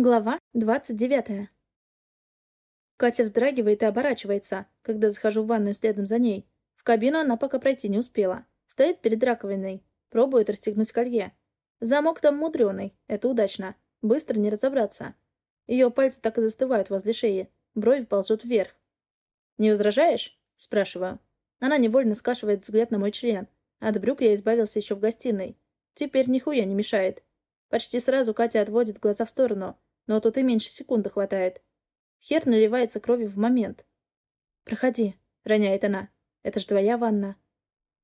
Глава двадцать девятая. Катя вздрагивает и оборачивается, когда захожу в ванную следом за ней. В кабину она пока пройти не успела. Стоит перед раковиной. Пробует расстегнуть колье. Замок там мудреный. Это удачно. Быстро не разобраться. Ее пальцы так и застывают возле шеи. Брови ползут вверх. «Не возражаешь?» — спрашиваю. Она невольно скашивает взгляд на мой член. От брюк я избавился еще в гостиной. Теперь нихуя не мешает. Почти сразу Катя отводит глаза в сторону, но тут и меньше секунды хватает. Хер наливается кровью в момент. «Проходи», — роняет она. «Это ж твоя ванна».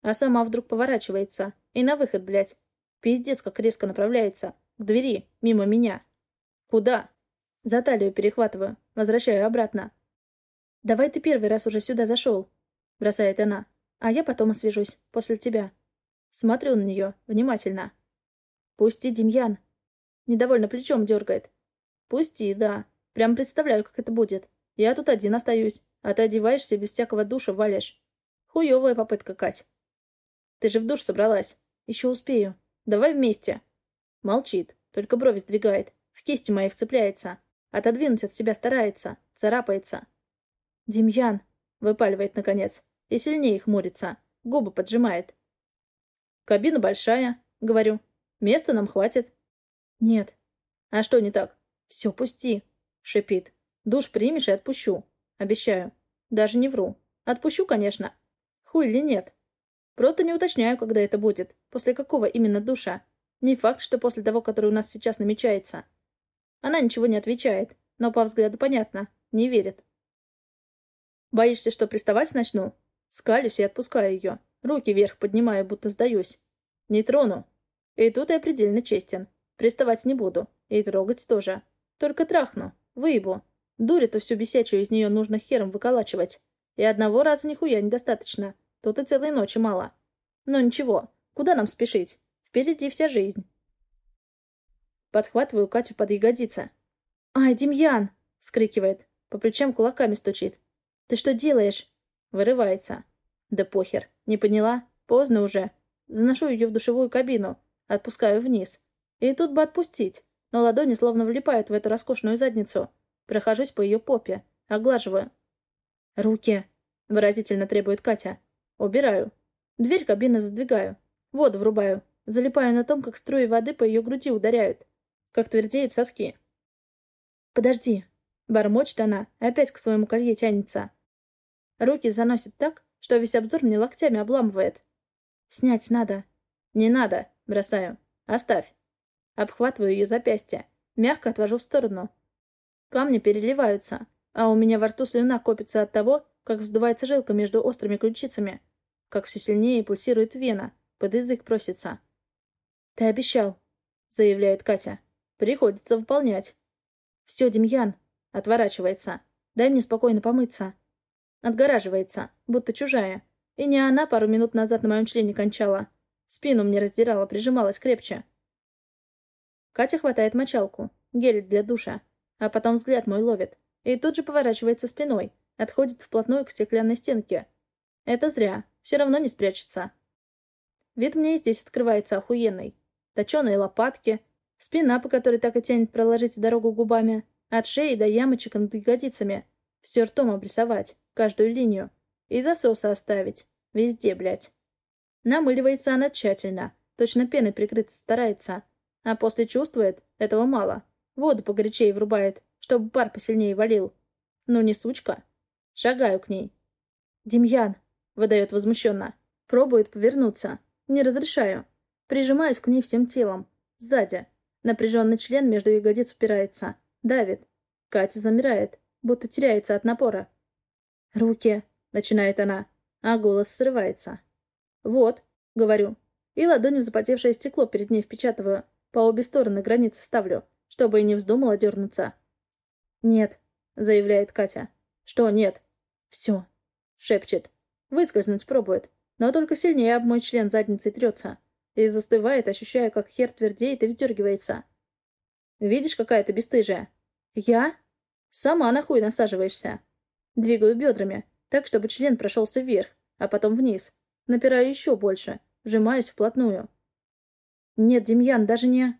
А сама вдруг поворачивается. И на выход, блядь. Пиздец, как резко направляется. К двери, мимо меня. «Куда?» За талию перехватываю, возвращаю обратно. «Давай ты первый раз уже сюда зашел», — бросает она. «А я потом освежусь, после тебя». Смотрю на нее, внимательно. «Пусти, Демьян!» Недовольно плечом дергает. «Пусти, да. Прям представляю, как это будет. Я тут один остаюсь, а ты одеваешься без всякого душа валишь. Хуевая попытка, Кать. Ты же в душ собралась. Еще успею. Давай вместе. Молчит, только брови сдвигает. В кисти моей вцепляется. Отодвинуть от себя старается, царапается. «Демьян!» — выпаливает наконец. И сильнее хмурится. Губы поджимает. «Кабина большая», — говорю. Места нам хватит. Нет. А что не так? Все, пусти, шипит. Душ примешь и отпущу. Обещаю. Даже не вру. Отпущу, конечно. Хуй или нет. Просто не уточняю, когда это будет. После какого именно душа. Не факт, что после того, который у нас сейчас намечается. Она ничего не отвечает, но по взгляду понятно. Не верит. Боишься, что приставать начну? Скалюсь и отпускаю ее. Руки вверх поднимаю, будто сдаюсь. Не трону. И тут я предельно честен. Приставать не буду. И трогать тоже. Только трахну. Выебу. Дурь-то всю бесячую из нее нужно хером выколачивать. И одного раза нихуя недостаточно. Тут и целой ночи мало. Но ничего. Куда нам спешить? Впереди вся жизнь. Подхватываю Катю под ягодицы. «Ай, Демьян!» — скрикивает. По плечам кулаками стучит. «Ты что делаешь?» Вырывается. «Да похер. Не поняла? Поздно уже. Заношу ее в душевую кабину. Отпускаю вниз. И тут бы отпустить, но ладони словно влипают в эту роскошную задницу. Прохожусь по ее попе, оглаживаю. «Руки!» — выразительно требует Катя. «Убираю. Дверь кабины задвигаю. Воду врубаю. Залипаю на том, как струи воды по ее груди ударяют. Как твердеют соски. «Подожди!» — бормочет она, опять к своему колье тянется. Руки заносит так, что весь обзор мне локтями обламывает. «Снять надо». «Не надо!» Бросаю. «Оставь». Обхватываю ее запястье. Мягко отвожу в сторону. Камни переливаются, а у меня во рту слюна копится от того, как вздувается жилка между острыми ключицами. Как все сильнее пульсирует вена. Под язык просится. «Ты обещал», — заявляет Катя. «Приходится выполнять». «Все, Демьян», — отворачивается. «Дай мне спокойно помыться». Отгораживается, будто чужая. И не она пару минут назад на моем члене кончала. Спину мне раздирала, прижималась крепче. Катя хватает мочалку, гель для душа, а потом взгляд мой ловит. И тут же поворачивается спиной, отходит вплотную к стеклянной стенке. Это зря, все равно не спрячется. Вид мне и здесь открывается охуенный. Точеные лопатки, спина, по которой так и тянет проложить дорогу губами, от шеи до ямочек над ягодицами. Все ртом обрисовать, каждую линию. И засосы оставить. Везде, блядь. Намыливается она тщательно, точно пеной прикрыться старается. А после чувствует, этого мало. Воду погорячее врубает, чтобы пар посильнее валил. Ну не сучка. Шагаю к ней. «Демьян!» — выдает возмущенно. Пробует повернуться. Не разрешаю. Прижимаюсь к ней всем телом. Сзади. Напряженный член между ягодиц упирается. Давит. Катя замирает, будто теряется от напора. «Руки!» — начинает она, а голос срывается. «Вот», — говорю. И ладонью в запотевшее стекло перед ней впечатываю. По обе стороны границы ставлю, чтобы и не вздумала дернуться. «Нет», — заявляет Катя. «Что нет?» «Все», — шепчет. Выскользнуть пробует, но только сильнее об мой член задницей трется. И застывает, ощущая, как хер твердеет и вздергивается. «Видишь, какая ты бесстыжая?» «Я?» «Сама на хуй насаживаешься». Двигаю бедрами, так, чтобы член прошелся вверх, а потом вниз. Напираю еще больше, вжимаюсь вплотную. «Нет, Демьян, даже не...»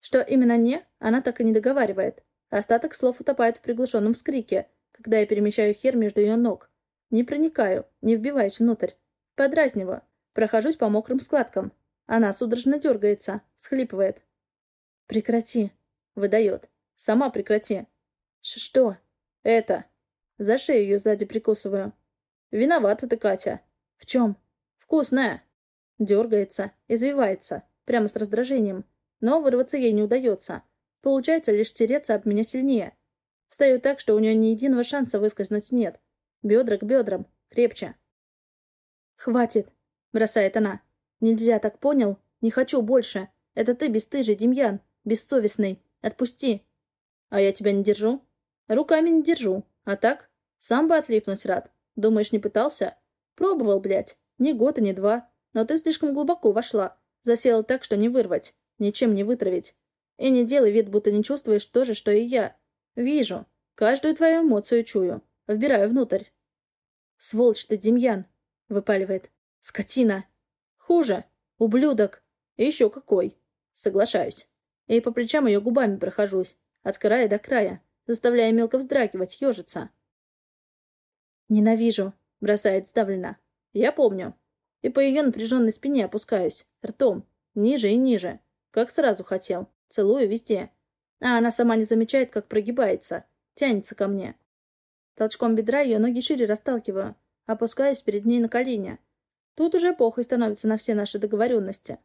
Что именно «не» она так и не договаривает. Остаток слов утопает в приглушенном вскрике, когда я перемещаю хер между ее ног. Не проникаю, не вбиваюсь внутрь. Подразниваю. Прохожусь по мокрым складкам. Она судорожно дергается, всхлипывает. «Прекрати», — выдает. «Сама прекрати». Ш «Что?» «Это». За шею ее сзади прикусываю. «Виновата ты, Катя». «В чем?» «Вкусная». Дергается, извивается, прямо с раздражением. Но вырваться ей не удается. Получается лишь тереться об меня сильнее. Встаю так, что у нее ни единого шанса выскользнуть нет. Бедра к бедрам. Крепче. «Хватит!» — бросает она. «Нельзя, так понял? Не хочу больше. Это ты бесстыжий, Демьян. Бессовестный. Отпусти!» «А я тебя не держу?» «Руками не держу. А так? Сам бы отлипнуть рад. Думаешь, не пытался?» «Пробовал, блядь. Ни год и ни два. Но ты слишком глубоко вошла. Засела так, что не вырвать. Ничем не вытравить. И не делай вид, будто не чувствуешь то же, что и я. Вижу. Каждую твою эмоцию чую. Вбираю внутрь. «Сволочь ты, Демьян!» — выпаливает. «Скотина!» «Хуже! Ублюдок! И еще какой!» Соглашаюсь. И по плечам ее губами прохожусь, от края до края, заставляя мелко вздрагивать, ежиться. «Ненавижу!» — бросает сдавленно. «Я помню!» И по ее напряженной спине опускаюсь, ртом, ниже и ниже, как сразу хотел, целую везде. А она сама не замечает, как прогибается, тянется ко мне. Толчком бедра ее ноги шире расталкиваю, опускаясь перед ней на колени. Тут уже похуй становится на все наши договоренности.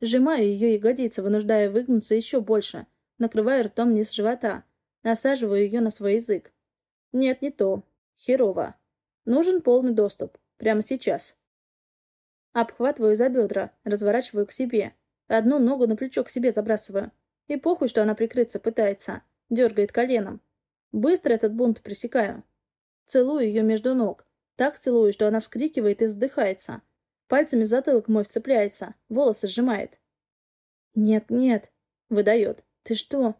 Сжимаю ее ягодицы, вынуждая выгнуться еще больше, накрываю ртом низ живота, насаживаю ее на свой язык. Нет, не то. Херово. Нужен полный доступ. Прямо сейчас. Обхватываю за бедра, разворачиваю к себе. Одну ногу на плечо к себе забрасываю. И похуй, что она прикрыться пытается. Дергает коленом. Быстро этот бунт пресекаю. Целую ее между ног. Так целую, что она вскрикивает и вздыхается. Пальцами в затылок мой вцепляется, волосы сжимает. «Нет, нет», — выдает. «Ты что?»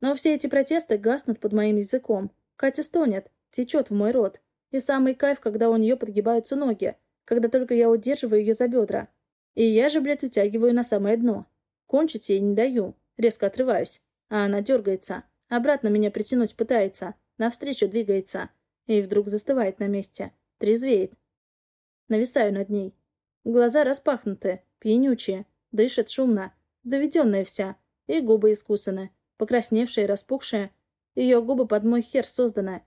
Но все эти протесты гаснут под моим языком. Катя стонет, течет в мой рот. И самый кайф, когда у нее подгибаются ноги, когда только я удерживаю ее за бедра. И я же, блядь, утягиваю на самое дно. Кончить ей не даю, резко отрываюсь. А она дергается. Обратно меня притянуть пытается, навстречу двигается. И вдруг застывает на месте. Трезвеет. Нависаю над ней. Глаза распахнуты, пьянючие, дышит шумно, заведенная вся, и губы искусаны, покрасневшие, распухшие. Ее губы под мой хер созданы.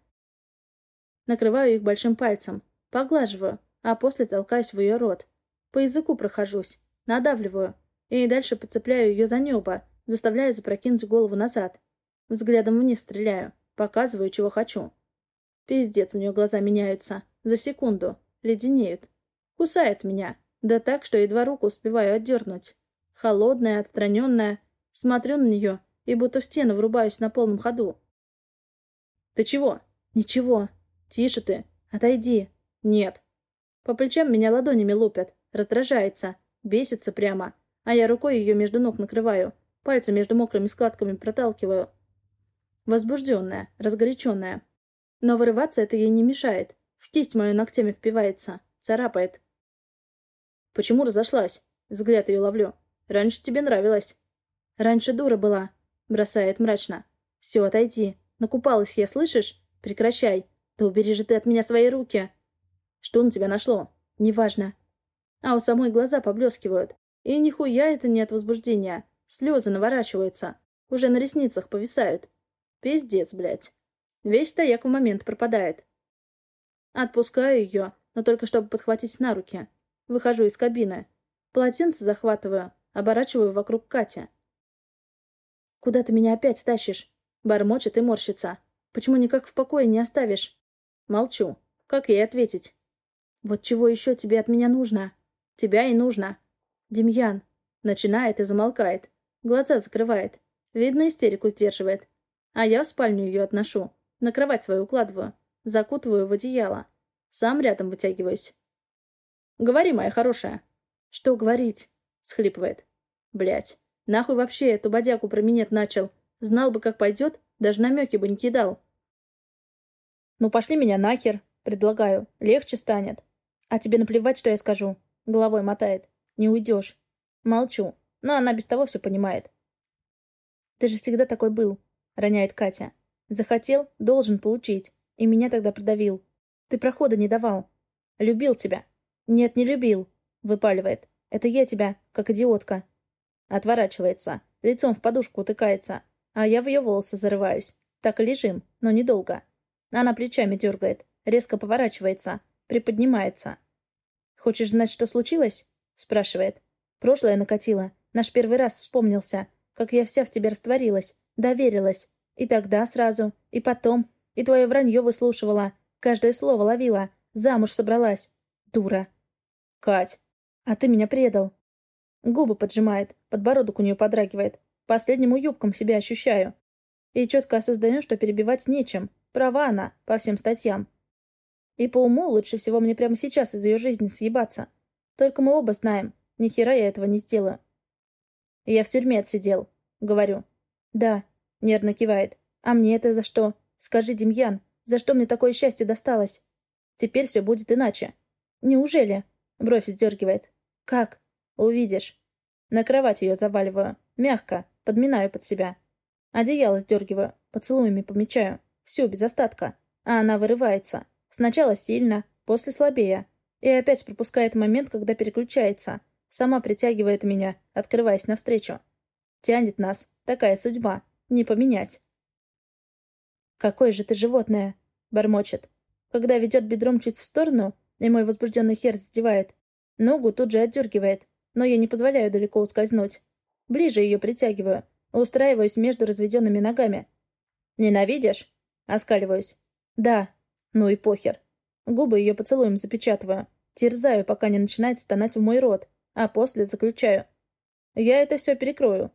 Накрываю их большим пальцем, поглаживаю, а после толкаюсь в ее рот. По языку прохожусь, надавливаю, и дальше подцепляю ее за небо, заставляю запрокинуть голову назад. Взглядом вниз стреляю. Показываю, чего хочу. Пиздец, у нее глаза меняются. За секунду. Леденеют. Кусает меня. Да так, что едва руку успеваю отдернуть. Холодная, отстраненная. Смотрю на нее и будто в стену врубаюсь на полном ходу. «Ты чего?» «Ничего. Тише ты. Отойди. Нет». По плечам меня ладонями лупят. Раздражается. Бесится прямо. А я рукой ее между ног накрываю. Пальцы между мокрыми складками проталкиваю. Возбужденная, разгоряченная. Но вырываться это ей не мешает. В кисть мою ногтями впивается, царапает. «Почему разошлась?» Взгляд ее ловлю. «Раньше тебе нравилось». «Раньше дура была», — бросает мрачно. «Все, отойди. Накупалась я, слышишь? Прекращай. Да убери же ты от меня свои руки». «Что на тебя нашло?» «Неважно». А у самой глаза поблескивают. И нихуя это не от возбуждения. Слезы наворачиваются. Уже на ресницах повисают. Пиздец, блядь. Весь стояк в момент пропадает. Отпускаю ее, но только чтобы подхватить на руки. Выхожу из кабины. Полотенце захватываю, оборачиваю вокруг Кати. «Куда ты меня опять тащишь?» Бормочет и морщится. «Почему никак в покое не оставишь?» Молчу. Как ей ответить? «Вот чего еще тебе от меня нужно?» «Тебя и нужно». «Демьян». Начинает и замолкает. Глаза закрывает. Видно, истерику сдерживает. А я в спальню ее отношу. На кровать свою укладываю. Закутываю в одеяло. Сам рядом вытягиваюсь. «Говори, моя хорошая». «Что говорить?» — схлипывает. Блять, нахуй вообще эту бодяку про минет начал. Знал бы, как пойдет, даже намеки бы не кидал. «Ну, пошли меня нахер», — предлагаю. «Легче станет». «А тебе наплевать, что я скажу?» — головой мотает. «Не уйдешь». Молчу, но она без того все понимает. Ты же всегда такой был», — роняет Катя. «Захотел, должен получить. И меня тогда продавил. Ты прохода не давал. Любил тебя». «Нет, не любил», — выпаливает. «Это я тебя, как идиотка». Отворачивается, лицом в подушку утыкается, а я в ее волосы зарываюсь. Так и лежим, но недолго. Она плечами дергает, резко поворачивается, приподнимается. «Хочешь знать, что случилось?» — спрашивает. «Прошлое накатило. Наш первый раз вспомнился. Как я вся в тебе растворилась. Доверилась. И тогда сразу. И потом. И твое вранье выслушивала. Каждое слово ловила. Замуж собралась. Дура. Кать, а ты меня предал. Губы поджимает, подбородок у нее подрагивает. Последнему юбкам себя ощущаю. И четко осознаю, что перебивать нечем. Права она, по всем статьям. И по уму лучше всего мне прямо сейчас из ее жизни съебаться. Только мы оба знаем, ни хера я этого не сделаю. Я в тюрьме отсидел, говорю. Да, нервно кивает. А мне это за что? Скажи, Демьян, за что мне такое счастье досталось? Теперь все будет иначе. Неужели? Бровь сдергивает. Как? Увидишь. На кровать ее заваливаю. Мягко. Подминаю под себя. Одеяло сдергиваю. Поцелуями помечаю. Всю, без остатка. А она вырывается. Сначала сильно, после слабее. И опять пропускает момент, когда переключается. Сама притягивает меня, открываясь навстречу. Тянет нас. Такая судьба. Не поменять. «Какое же ты животное!» — бормочет. Когда ведет бедром чуть в сторону, и мой возбужденный хер задевает, ногу тут же отдергивает, но я не позволяю далеко ускользнуть. Ближе ее притягиваю, устраиваюсь между разведенными ногами. «Ненавидишь?» — оскаливаюсь. «Да», ну и похер. Губы ее поцелуем запечатываю. Терзаю, пока не начинает стонать в мой рот, а после заключаю. Я это все перекрою.